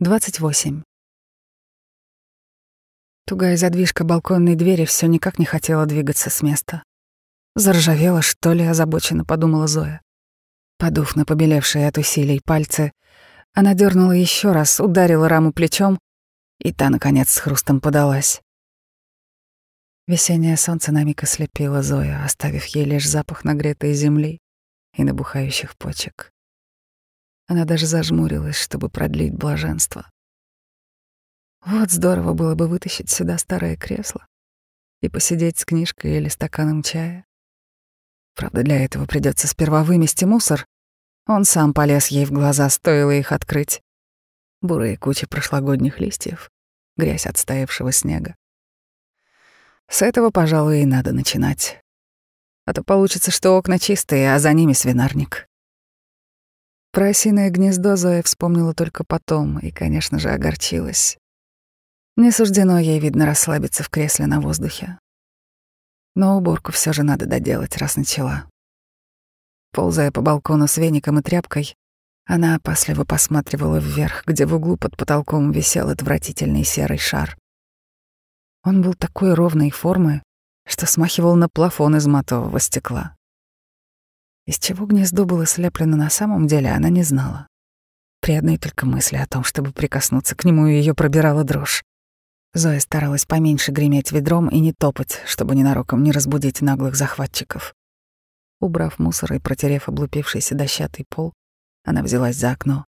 28. Тугая задвижка балконной двери все никак не хотела двигаться с места. Заржавела, что ли, озабоченно подумала Зоя. Подув на побелевшие от усилий пальцы, она дернула еще раз, ударила раму плечом, и та, наконец, с хрустом подалась. Весеннее солнце на миг ослепило Зою, оставив ей лишь запах нагретой земли и набухающих почек. Она даже зажмурилась, чтобы продлить блаженство. Вот здорово было бы вытащить сюда старое кресло и посидеть с книжкой или стаканом чая. Правда, для этого придется сперва вымести мусор. Он сам полез ей в глаза, стоило их открыть. Бурые кучи прошлогодних листьев, грязь от стаявшего снега. С этого, пожалуй, и надо начинать. А то получится, что окна чистые, а за ними свинарник. Про осиное гнездо Зоя вспомнила только потом и, конечно же, огорчилась. Не суждено ей, видно, расслабиться в кресле на воздухе. Но уборку все же надо доделать, раз начала. Ползая по балкону с веником и тряпкой, она опасливо посматривала вверх, где в углу под потолком висел отвратительный серый шар. Он был такой ровной формы, что смахивал на плафон из матового стекла. Из чего гнездо было слеплено на самом деле, она не знала. При одной только мысли о том, чтобы прикоснуться к нему, ее пробирала дрожь. Зоя старалась поменьше греметь ведром и не топать, чтобы ненароком не разбудить наглых захватчиков. Убрав мусор и протерев облупившийся дощатый пол, она взялась за окно.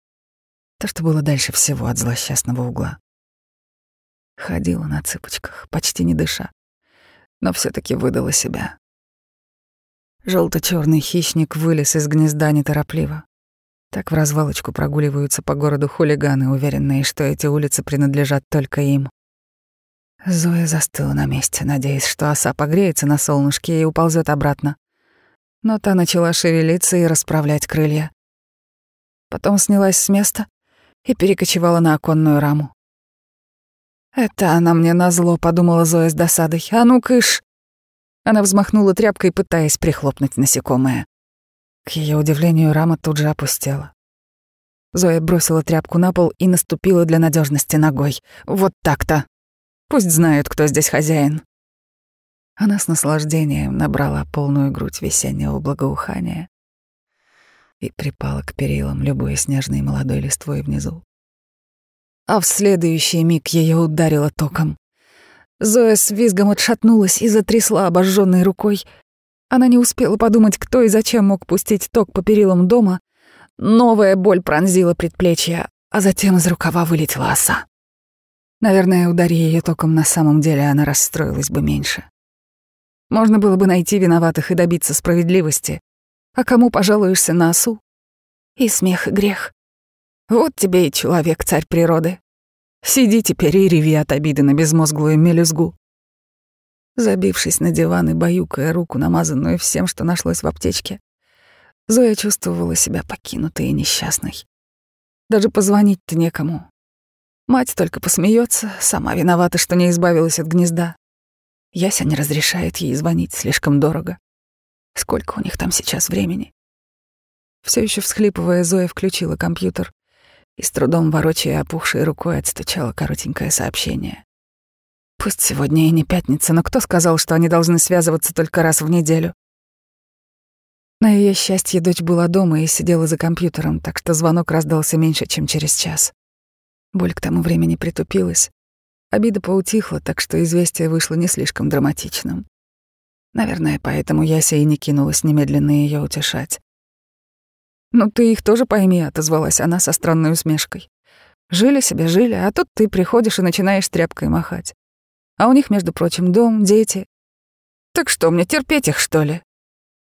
То, что было дальше всего от злосчастного угла. Ходила на цыпочках, почти не дыша, но все таки выдала себя. Желто черный хищник вылез из гнезда неторопливо. Так в развалочку прогуливаются по городу хулиганы, уверенные, что эти улицы принадлежат только им. Зоя застыла на месте, надеясь, что оса погреется на солнышке и уползет обратно. Но та начала шевелиться и расправлять крылья. Потом снялась с места и перекочевала на оконную раму. «Это она мне назло», — подумала Зоя с досадой. «А ну, кыш!» Она взмахнула тряпкой, пытаясь прихлопнуть насекомое. К ее удивлению, рама тут же опустела. Зоя бросила тряпку на пол и наступила для надежности ногой. Вот так-то. Пусть знают, кто здесь хозяин. Она с наслаждением набрала полную грудь весеннего благоухания и припала к перилам, любой снежной молодой листвой внизу. А в следующий миг ее ударило током. Зоя с визгом отшатнулась и затрясла обожженной рукой. Она не успела подумать, кто и зачем мог пустить ток по перилам дома. Новая боль пронзила предплечье, а затем из рукава вылетела оса. Наверное, удари ее током на самом деле, она расстроилась бы меньше. Можно было бы найти виноватых и добиться справедливости. А кому пожалуешься на осу? И смех, и грех. Вот тебе и человек, царь природы. Сиди теперь и реви от обиды на безмозглую мелюзгу. Забившись на диван и баюкая руку, намазанную всем, что нашлось в аптечке, Зоя чувствовала себя покинутой и несчастной. Даже позвонить-то некому. Мать только посмеется, сама виновата, что не избавилась от гнезда. Яся не разрешает ей звонить, слишком дорого. Сколько у них там сейчас времени? Все еще всхлипывая, Зоя включила компьютер и с трудом ворочая опухшей рукой отстучала коротенькое сообщение. Пусть сегодня и не пятница, но кто сказал, что они должны связываться только раз в неделю? На ее счастье дочь была дома и сидела за компьютером, так что звонок раздался меньше, чем через час. Боль к тому времени притупилась. Обида поутихла, так что известие вышло не слишком драматичным. Наверное, поэтому Яся и не кинулась немедленно ее утешать. «Ну ты их тоже пойми», — отозвалась она со странной усмешкой. «Жили себе, жили, а тут ты приходишь и начинаешь тряпкой махать. А у них, между прочим, дом, дети. Так что, мне терпеть их, что ли?»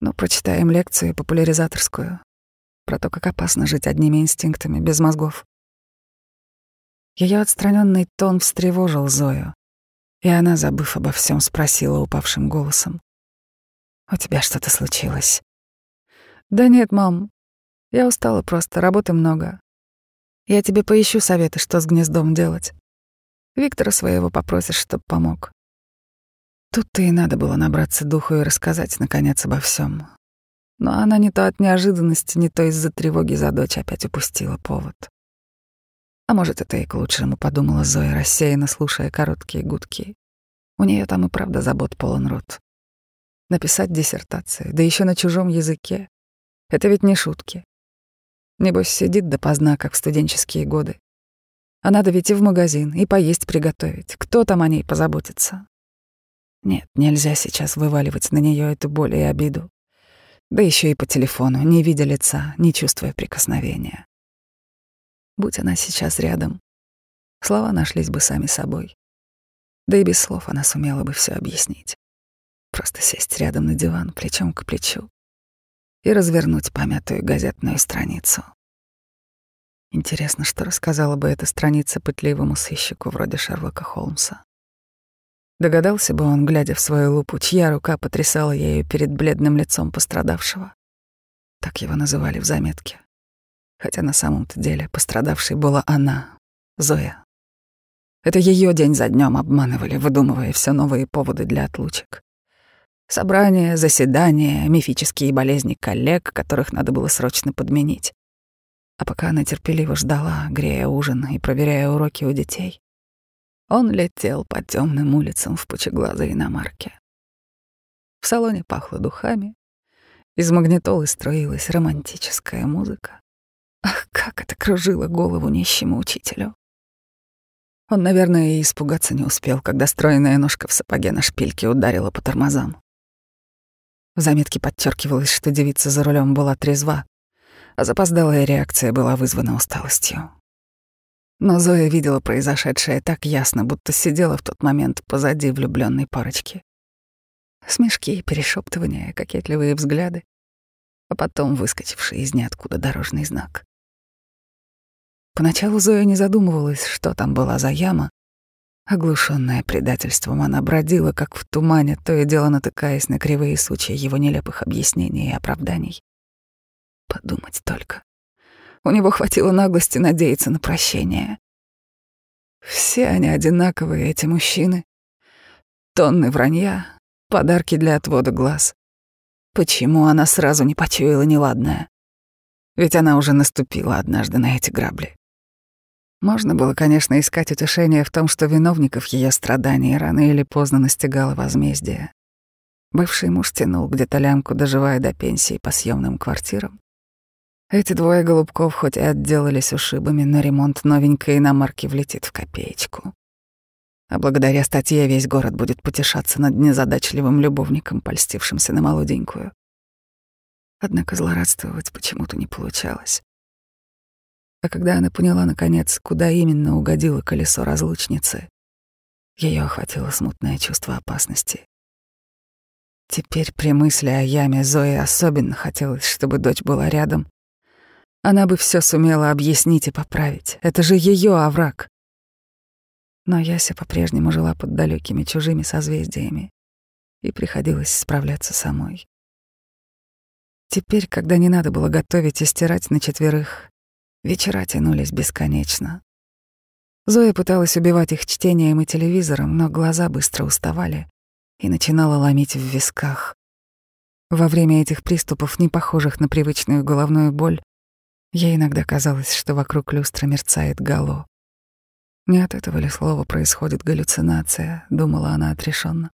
Ну, прочитаем лекцию популяризаторскую про то, как опасно жить одними инстинктами, без мозгов. Ее отстраненный тон встревожил Зою, и она, забыв обо всем, спросила упавшим голосом. «У тебя что-то случилось?» «Да нет, мам. Я устала просто, работы много. Я тебе поищу советы, что с гнездом делать. Виктора своего попросишь, чтоб помог». Тут-то и надо было набраться духу и рассказать, наконец, обо всем. Но она не то от неожиданности, не то из-за тревоги за дочь опять упустила повод. А может, это и к лучшему, подумала Зоя, рассеянно слушая короткие гудки. У нее там и правда забот полон рот. Написать диссертацию, да еще на чужом языке. Это ведь не шутки. Небось, сидит допоздна, как в студенческие годы. А надо ведь и в магазин, и поесть приготовить. Кто там о ней позаботится? Нет, нельзя сейчас вываливать на нее эту боль и обиду. Да еще и по телефону, не видя лица, не чувствуя прикосновения. Будь она сейчас рядом, слова нашлись бы сами собой. Да и без слов она сумела бы все объяснить. Просто сесть рядом на диван, плечом к плечу, и развернуть помятую газетную страницу. Интересно, что рассказала бы эта страница пытливому сыщику вроде Шерлока Холмса. Догадался бы он, глядя в свою лупу, чья рука потрясала ею перед бледным лицом пострадавшего. Так его называли в заметке. Хотя на самом-то деле пострадавшей была она, Зоя. Это ее день за днем обманывали, выдумывая все новые поводы для отлучек. Собрания, заседания, мифические болезни коллег, которых надо было срочно подменить. А пока она терпеливо ждала, грея ужин и проверяя уроки у детей, он летел по темным улицам в пучеглазой иномарке. В салоне пахло духами, из магнитолы строилась романтическая музыка. Ах, как это кружило голову нищему учителю. Он, наверное, и испугаться не успел, когда стройная ножка в сапоге на шпильке ударила по тормозам. В заметке подчеркивалось, что девица за рулем была трезва, а запоздалая реакция была вызвана усталостью. Но Зоя видела произошедшее так ясно, будто сидела в тот момент позади влюбленной парочки. Смешки, перешептывания, кокетливые взгляды, а потом выскочивший из ниоткуда дорожный знак. Поначалу Зоя не задумывалась, что там была за яма. Оглушенная предательством, она бродила, как в тумане, то и дело натыкаясь на кривые сучья его нелепых объяснений и оправданий. Подумать только. У него хватило наглости надеяться на прощение. Все они одинаковые, эти мужчины. Тонны вранья, подарки для отвода глаз. Почему она сразу не почуяла неладное? Ведь она уже наступила однажды на эти грабли. Можно было, конечно, искать утешение в том, что виновников ее страданий рано или поздно настигало возмездие. Бывший муж тянул где-то лямку, доживая до пенсии по съемным квартирам. Эти двое голубков хоть и отделались ушибами, но ремонт новенькой иномарки влетит в копеечку. А благодаря статье весь город будет потешаться над незадачливым любовником, польстившимся на молоденькую. Однако злорадствовать почему-то не получалось. А когда она поняла, наконец, куда именно угодило колесо разлучницы, ее охватило смутное чувство опасности. Теперь при мысли о яме Зои особенно хотелось, чтобы дочь была рядом она бы все сумела объяснить и поправить. Это же ее овраг. Но Яся по-прежнему жила под далекими чужими созвездиями, и приходилось справляться самой. Теперь, когда не надо было готовить и стирать на четверых, вечера тянулись бесконечно. Зоя пыталась убивать их чтением и телевизором, но глаза быстро уставали и начинала ломить в висках. Во время этих приступов, не похожих на привычную головную боль, Ей иногда казалось, что вокруг люстры мерцает гало. Не от этого ли слова происходит галлюцинация, думала она отрешенно.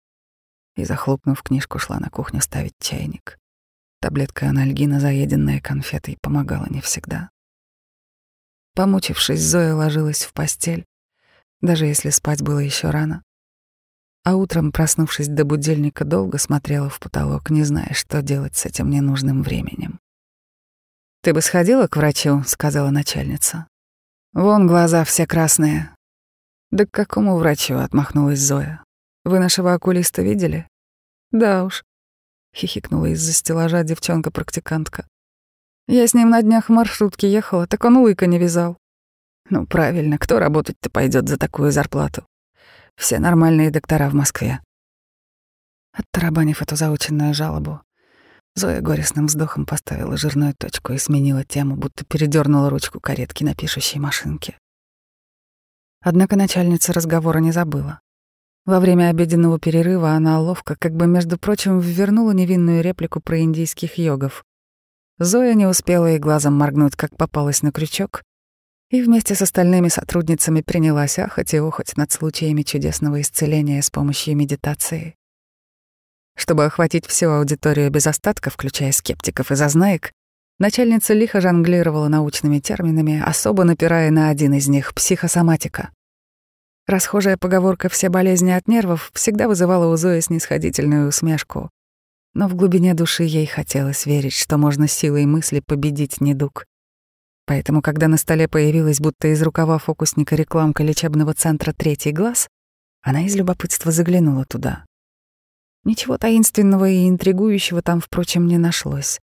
И, захлопнув книжку, шла на кухню ставить чайник. Таблетка анальгина, заеденная конфетой, помогала не всегда. Помучившись, Зоя ложилась в постель, даже если спать было еще рано. А утром, проснувшись до будильника, долго смотрела в потолок, не зная, что делать с этим ненужным временем. «Ты бы сходила к врачу», — сказала начальница. «Вон глаза все красные». «Да к какому врачу?» — отмахнулась Зоя. «Вы нашего окулиста видели?» «Да уж», — хихикнула из-за стеллажа девчонка-практикантка. «Я с ним на днях в маршрутке ехала, так он лыка не вязал». «Ну, правильно, кто работать-то пойдет за такую зарплату? Все нормальные доктора в Москве». Оттарабанив эту заученную жалобу, Зоя горестным вздохом поставила жирную точку и сменила тему, будто передернула ручку каретки на пишущей машинке. Однако начальница разговора не забыла. Во время обеденного перерыва она ловко, как бы, между прочим, ввернула невинную реплику про индийских йогов. Зоя не успела и глазом моргнуть, как попалась на крючок, и вместе с остальными сотрудницами принялась ахать и охоть над случаями чудесного исцеления с помощью медитации. Чтобы охватить всю аудиторию без остатка, включая скептиков и зазнаек, начальница лихо жонглировала научными терминами, особо напирая на один из них — психосоматика. Расхожая поговорка «все болезни от нервов» всегда вызывала у Зои снисходительную усмешку. Но в глубине души ей хотелось верить, что можно силой мысли победить недуг. Поэтому, когда на столе появилась будто из рукава фокусника рекламка лечебного центра «Третий глаз», она из любопытства заглянула туда. Ничего таинственного и интригующего там, впрочем, не нашлось,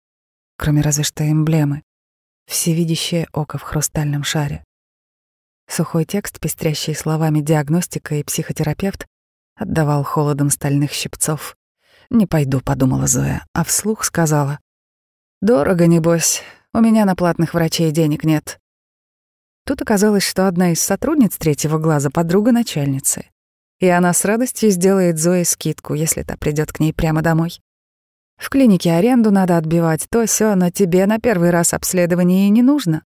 кроме разве что эмблемы — всевидящее око в хрустальном шаре. Сухой текст, пестрящий словами диагностика и психотерапевт, отдавал холодом стальных щипцов. «Не пойду», — подумала Зоя, а вслух сказала. «Дорого, небось, у меня на платных врачей денег нет. Тут оказалось, что одна из сотрудниц третьего глаза — подруга начальницы. И она с радостью сделает Зое скидку, если та придет к ней прямо домой. В клинике аренду надо отбивать, то все, но тебе на первый раз обследование и не нужно.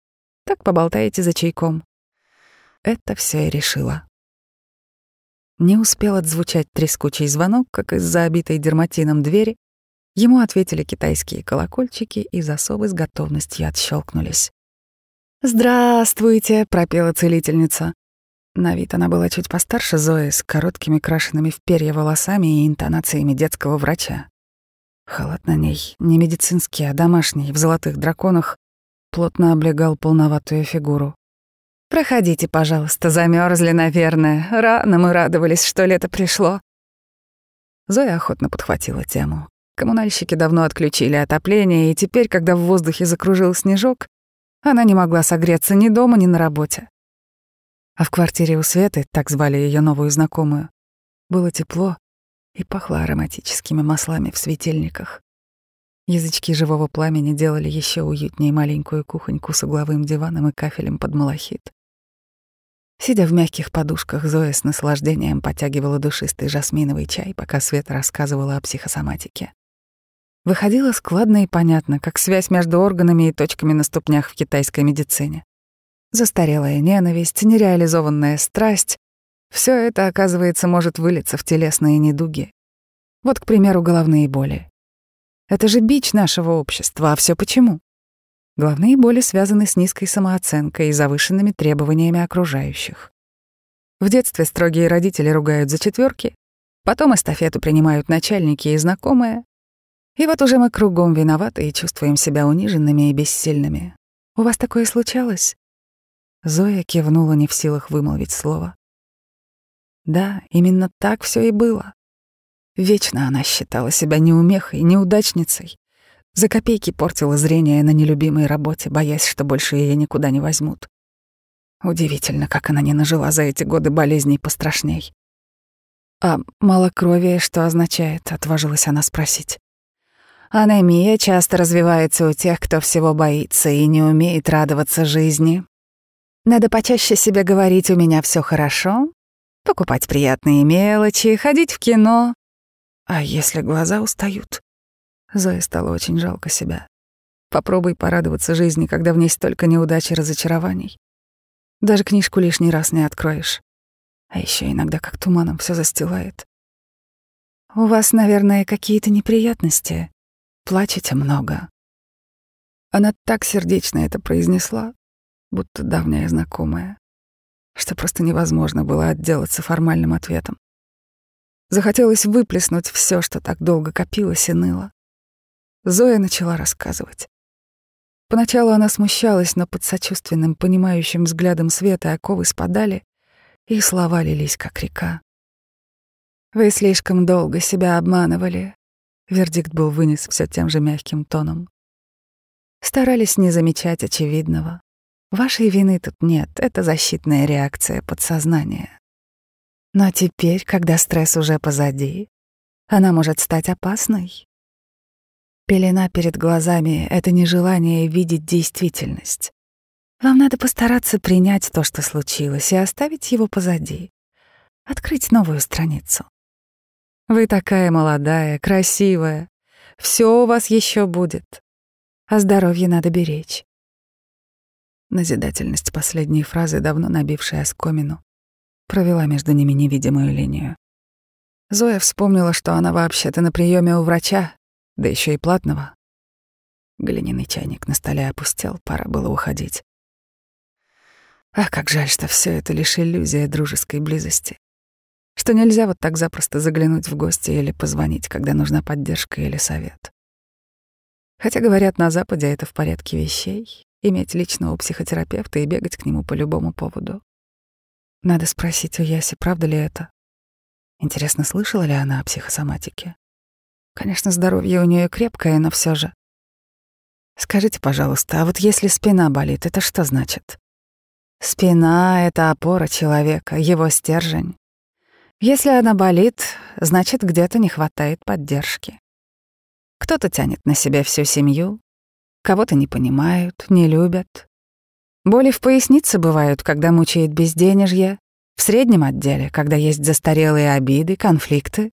Так поболтаете за чайком. Это все и решила. Не успел отзвучать трескучий звонок, как из-за обитой дерматином двери Ему ответили китайские колокольчики, и засовы с готовностью отщелкнулись. «Здравствуйте», — пропела целительница. На вид она была чуть постарше Зои, с короткими крашенными в перья волосами и интонациями детского врача. Халат на ней, не медицинский, а домашний, в золотых драконах, плотно облегал полноватую фигуру. «Проходите, пожалуйста, замерзли, наверное. Рано мы радовались, что лето пришло». Зоя охотно подхватила тему. Коммунальщики давно отключили отопление, и теперь, когда в воздухе закружил снежок, она не могла согреться ни дома, ни на работе. А в квартире у Светы, так звали ее новую знакомую, было тепло и пахло ароматическими маслами в светильниках. Язычки живого пламени делали еще уютнее маленькую кухоньку с угловым диваном и кафелем под малахит. Сидя в мягких подушках, Зоя с наслаждением потягивала душистый жасминовый чай, пока Света рассказывала о психосоматике. Выходило складно и понятно, как связь между органами и точками на ступнях в китайской медицине. Застарелая ненависть, нереализованная страсть — все это, оказывается, может вылиться в телесные недуги. Вот, к примеру, головные боли. Это же бич нашего общества, а все почему? Головные боли связаны с низкой самооценкой и завышенными требованиями окружающих. В детстве строгие родители ругают за четверки, потом эстафету принимают начальники и знакомые, и вот уже мы кругом виноваты и чувствуем себя униженными и бессильными. У вас такое случалось? Зоя кивнула не в силах вымолвить слово. Да, именно так все и было. Вечно она считала себя неумехой, неудачницей. За копейки портила зрение на нелюбимой работе, боясь, что больше ее никуда не возьмут. Удивительно, как она не нажила за эти годы болезней пострашней. «А малокровие что означает?» — отважилась она спросить. Анемия часто развивается у тех, кто всего боится и не умеет радоваться жизни. Надо почаще себе говорить «у меня все хорошо», покупать приятные мелочи, ходить в кино. А если глаза устают? Зое стало очень жалко себя. Попробуй порадоваться жизни, когда в ней столько неудач и разочарований. Даже книжку лишний раз не откроешь. А еще иногда как туманом все застилает. «У вас, наверное, какие-то неприятности?» Плачете много. Она так сердечно это произнесла, будто давняя знакомая, что просто невозможно было отделаться формальным ответом. Захотелось выплеснуть все, что так долго копилось и ныло. Зоя начала рассказывать. Поначалу она смущалась, но под сочувственным, понимающим взглядом света оковы спадали, и слова лились, как река. «Вы слишком долго себя обманывали, Вердикт был вынес все тем же мягким тоном. Старались не замечать очевидного. Вашей вины тут нет, это защитная реакция подсознания. Но теперь, когда стресс уже позади, она может стать опасной. Пелена перед глазами — это нежелание видеть действительность. Вам надо постараться принять то, что случилось, и оставить его позади. Открыть новую страницу. Вы такая молодая, красивая. Все у вас еще будет. А здоровье надо беречь. Назидательность последней фразы, давно набившая оскомину, провела между ними невидимую линию. Зоя вспомнила, что она вообще-то на приеме у врача, да еще и платного. Глиняный чайник на столе опустел, пора было уходить. Ах, как жаль, что все это лишь иллюзия дружеской близости. Что нельзя вот так запросто заглянуть в гости или позвонить, когда нужна поддержка или совет. Хотя, говорят, на Западе это в порядке вещей — иметь личного психотерапевта и бегать к нему по любому поводу. Надо спросить у Яси, правда ли это. Интересно, слышала ли она о психосоматике? Конечно, здоровье у нее крепкое, но все же. Скажите, пожалуйста, а вот если спина болит, это что значит? Спина — это опора человека, его стержень. Если она болит, значит, где-то не хватает поддержки. Кто-то тянет на себя всю семью, кого-то не понимают, не любят. Боли в пояснице бывают, когда мучает безденежье, в среднем отделе, когда есть застарелые обиды, конфликты.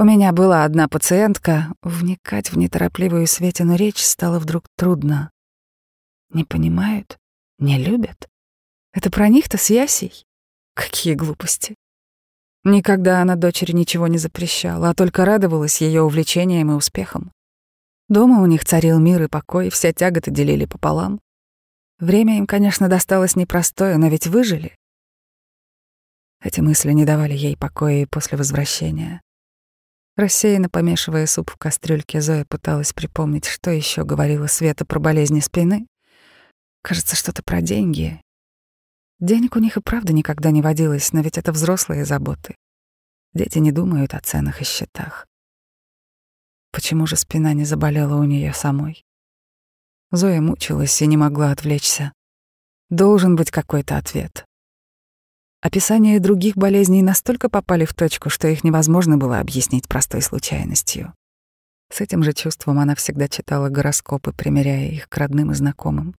У меня была одна пациентка, вникать в неторопливую Светину речь стало вдруг трудно. Не понимают, не любят. Это про них-то с Ясей? Какие глупости. Никогда она дочери ничего не запрещала, а только радовалась ее увлечением и успехом. Дома у них царил мир и покой, вся тяготы делили пополам. Время им, конечно, досталось непростое, но ведь выжили. Эти мысли не давали ей покоя и после возвращения. Рассеянно помешивая суп в кастрюльке, Зоя пыталась припомнить, что еще говорила Света про болезни спины. Кажется, что-то про деньги Денег у них и правда никогда не водилось, но ведь это взрослые заботы. Дети не думают о ценах и счетах. Почему же спина не заболела у нее самой? Зоя мучилась и не могла отвлечься. Должен быть какой-то ответ. Описания других болезней настолько попали в точку, что их невозможно было объяснить простой случайностью. С этим же чувством она всегда читала гороскопы, примеряя их к родным и знакомым.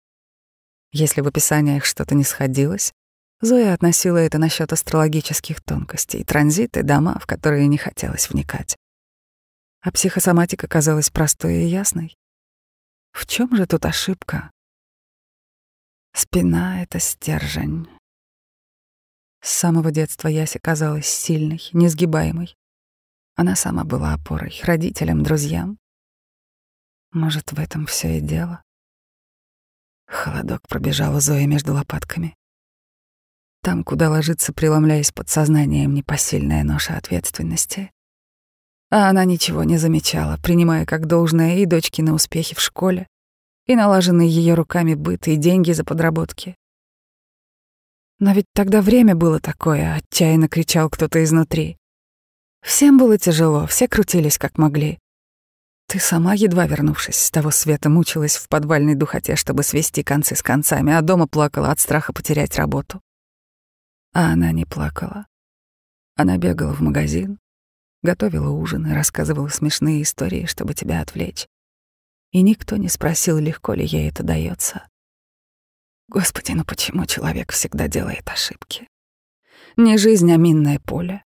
Если в описаниях что-то не сходилось, Зоя относила это насчет астрологических тонкостей, транзиты, дома, в которые не хотелось вникать. А психосоматика казалась простой и ясной. В чем же тут ошибка? Спина — это стержень. С самого детства Яся казалась сильной, несгибаемой. Она сама была опорой родителям, друзьям. Может, в этом все и дело? Холодок пробежала Зоя между лопатками. Там, куда ложится, преломляясь под сознанием, непосильная ноша ответственности. А она ничего не замечала, принимая как должное и дочки на успехи в школе, и налаженный ее руками быт, и деньги за подработки. Но ведь тогда время было такое, отчаянно кричал кто-то изнутри. Всем было тяжело, все крутились как могли. Ты сама, едва вернувшись с того света, мучилась в подвальной духоте, чтобы свести концы с концами, а дома плакала от страха потерять работу. А она не плакала. Она бегала в магазин, готовила ужин и рассказывала смешные истории, чтобы тебя отвлечь. И никто не спросил, легко ли ей это дается. Господи, ну почему человек всегда делает ошибки? Не жизнь, а минное поле.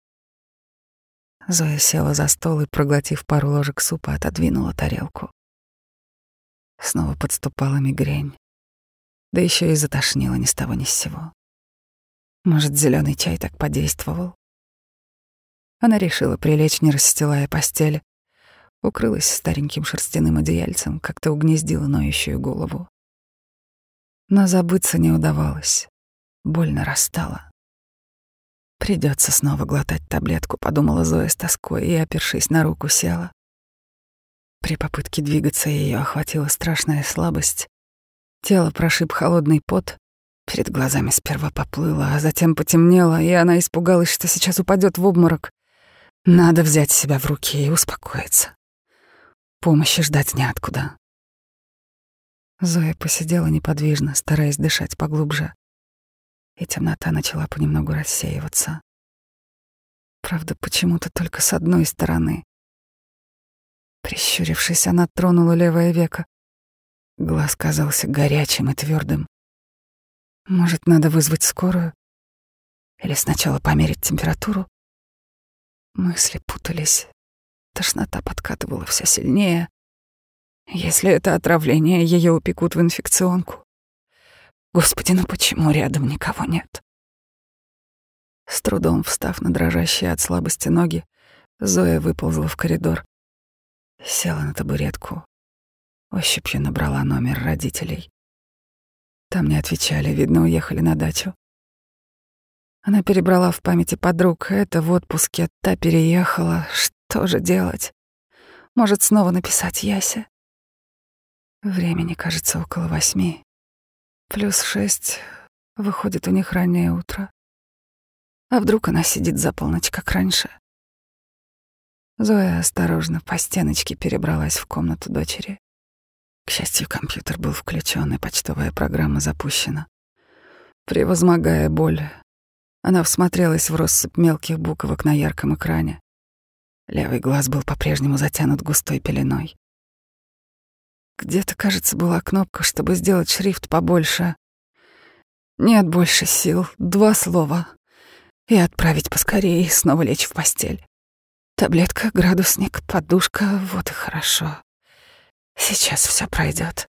Зоя села за стол и, проглотив пару ложек супа, отодвинула тарелку. Снова подступала мигрень. Да еще и затошнила ни с того ни с сего. Может, зеленый чай так подействовал. Она решила прилечь, не расстилая постели. Укрылась стареньким шерстяным одеяльцем, как-то угнездила ноющую голову. Но забыться не удавалось. Больно расстала. Придется снова глотать таблетку, подумала Зоя с тоской и, опершись на руку, села. При попытке двигаться ее охватила страшная слабость. Тело прошиб холодный пот, перед глазами сперва поплыло, а затем потемнело, и она испугалась, что сейчас упадет в обморок. Надо взять себя в руки и успокоиться. Помощи ждать неоткуда. Зоя посидела неподвижно, стараясь дышать поглубже и темнота начала понемногу рассеиваться. Правда, почему-то только с одной стороны. Прищурившись, она тронула левое веко. Глаз казался горячим и твердым. Может, надо вызвать скорую? Или сначала померить температуру? Мысли путались. Тошнота подкатывала все сильнее. Если это отравление, ее упекут в инфекционку. Господи, ну почему рядом никого нет? С трудом встав на дрожащие от слабости ноги, Зоя выползла в коридор. Села на табуретку. Ощупью набрала номер родителей. Там не отвечали, видно, уехали на дачу. Она перебрала в памяти подруг. Это в отпуске, та переехала. Что же делать? Может, снова написать Ясе? Времени, кажется, около восьми. Плюс шесть. Выходит, у них раннее утро. А вдруг она сидит за полночь, как раньше? Зоя осторожно по стеночке перебралась в комнату дочери. К счастью, компьютер был включен, и почтовая программа запущена. Превозмогая боль, она всмотрелась в россыпь мелких буквок на ярком экране. Левый глаз был по-прежнему затянут густой пеленой. Где-то, кажется, была кнопка, чтобы сделать шрифт побольше. Нет больше сил. Два слова. И отправить поскорее, и снова лечь в постель. Таблетка, градусник, подушка — вот и хорошо. Сейчас все пройдет.